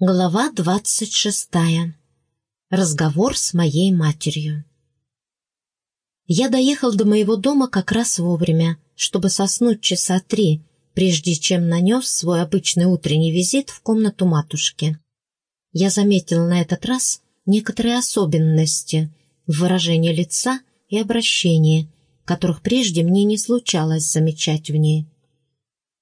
Глава двадцать шестая. Разговор с моей матерью. Я доехал до моего дома как раз вовремя, чтобы соснуть часа три, прежде чем нанес свой обычный утренний визит в комнату матушки. Я заметил на этот раз некоторые особенности в выражении лица и обращении, которых прежде мне не случалось замечать в ней.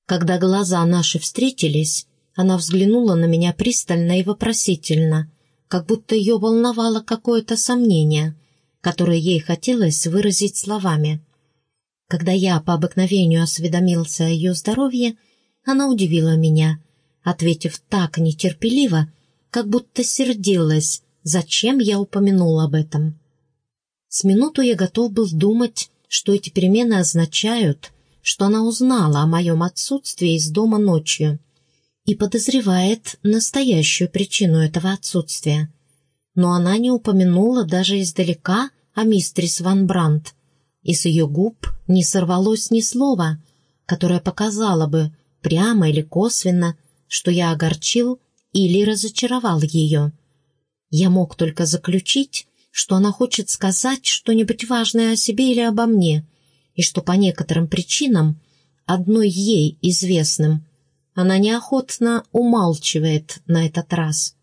Когда глаза наши встретились, она взглянула на меня пристально и вопросительно, как будто ее волновало какое-то сомнение, которое ей хотелось выразить словами. Когда я по обыкновению осведомился о ее здоровье, она удивила меня, ответив так нетерпеливо, как будто сердилась, зачем я упомянул об этом. С минуту я готов был думать, что эти перемены означают, что она узнала о моем отсутствии из дома ночью и подозревает настоящую причину этого отсутствия. Но она не упомянула даже издалека о мистерис Ван Брандт, и ее губ не сорвалось ни слова, которое показало бы, прямо или косвенно, что я огорчил или разочаровал ее. Я мог только заключить, что она хочет сказать что-нибудь важное о себе или обо мне, и что по некоторым причинам, одной ей известным, она неохотно умалчивает на этот раз.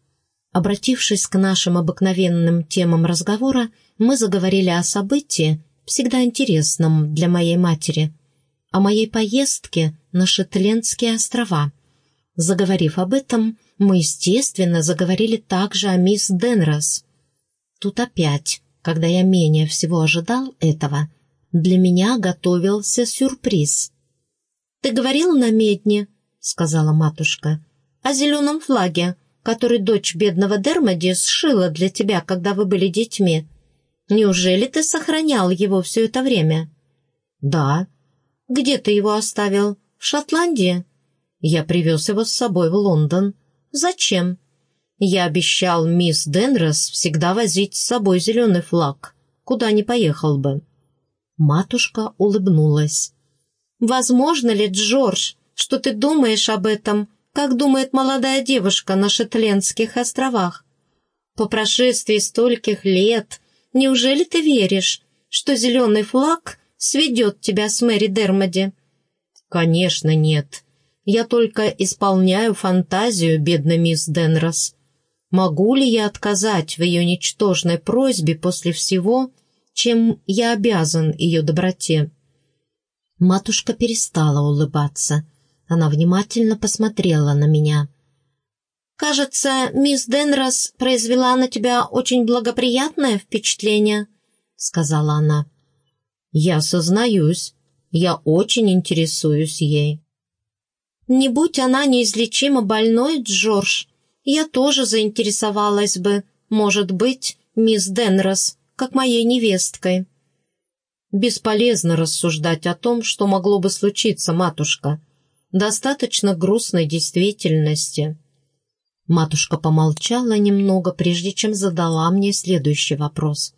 Обратившись к нашим обыкновенным темам разговора, мы заговорили о событии, всегда интересном для моей матери, о моей поездке на Шетлендские острова. Заговорив об этом, мы, естественно, заговорили также о мисс Денрос. Тут опять, когда я менее всего ожидал этого, для меня готовился сюрприз. «Ты говорил на медне?» Сказала матушка, — «о зеленом флаге, который дочь бедного Дермоди сшила для тебя, когда вы были детьми. Неужели ты сохранял его все это время?» «Да». «Где ты его оставил? В Шотландии?» «Я привез его с собой в Лондон». «Зачем?» «Я обещал мисс Денрос всегда возить с собой зеленый флаг, куда не поехал бы». Матушка улыбнулась. «Возможно ли, Джордж, что ты думаешь об этом, как думает молодая девушка на Шетлендских островах. По прошествии стольких лет, неужели ты веришь, что зеленый флаг сведет тебя с Мэри Дермоди? Конечно, нет. Я только исполняю фантазию бедной мисс Денрос. Могу ли я отказать в ее ничтожной просьбе после всего, чем я обязан ее доброте?» Матушка перестала улыбаться. Она внимательно посмотрела на меня. «Кажется, мисс Денрос произвела на тебя очень благоприятное впечатление», — сказала она. «Я сознаюсь, я очень интересуюсь ей». «Не будь она неизлечимо больной, Джордж, я тоже заинтересовалась бы, может быть, мисс Денрос, как моей невесткой». «Бесполезно рассуждать о том, что могло бы случиться, матушка», достаточно грустной действительности. Матушка помолчала немного, прежде чем задала мне следующий вопрос.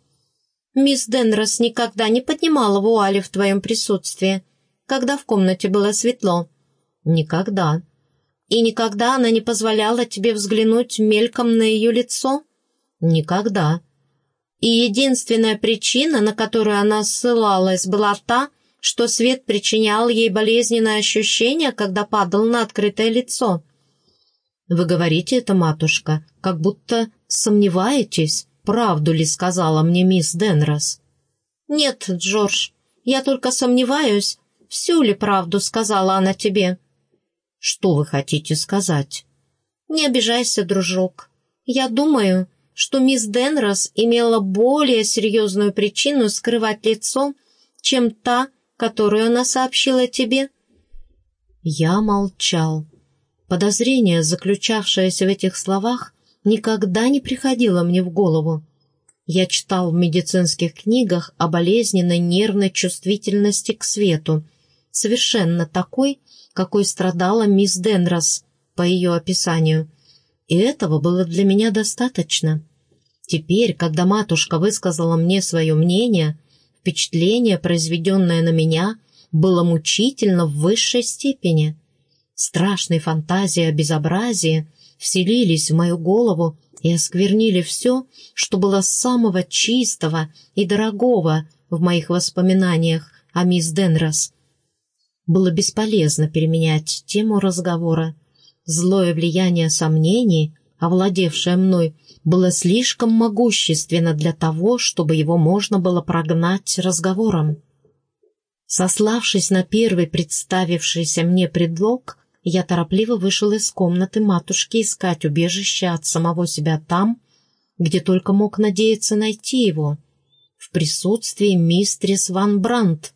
«Мисс Денрос никогда не поднимала вуали в твоем присутствии, когда в комнате было светло?» «Никогда». «И никогда она не позволяла тебе взглянуть мельком на ее лицо?» «Никогда». «И единственная причина, на которую она ссылалась, была та, что свет причинял ей болезненное ощущение, когда падал на открытое лицо. «Вы говорите это, матушка, как будто сомневаетесь, правду ли сказала мне мисс Денрос?» «Нет, Джордж, я только сомневаюсь, всю ли правду сказала она тебе». «Что вы хотите сказать?» «Не обижайся, дружок. Я думаю, что мисс Денрос имела более серьезную причину скрывать лицо, чем та, которую она сообщила тебе?» Я молчал. Подозрение, заключавшееся в этих словах, никогда не приходило мне в голову. Я читал в медицинских книгах о болезненной нервной чувствительности к свету, совершенно такой, какой страдала мисс Денрос по ее описанию. И этого было для меня достаточно. Теперь, когда матушка высказала мне свое мнение, Впечатление, произведенное на меня, было мучительно в высшей степени. Страшной фантазии о безобразии, вселились в мою голову и осквернили все, что было самого чистого и дорогого в моих воспоминаниях о мисс Денрос. Было бесполезно переменять тему разговора. Злое влияние сомнений, овладевшее мной, было слишком могущественно для того, чтобы его можно было прогнать разговором. Сославшись на первый представившийся мне предлог, я торопливо вышел из комнаты матушки искать убежище от самого себя там, где только мог надеяться найти его, в присутствии мистрис Ван Брандт,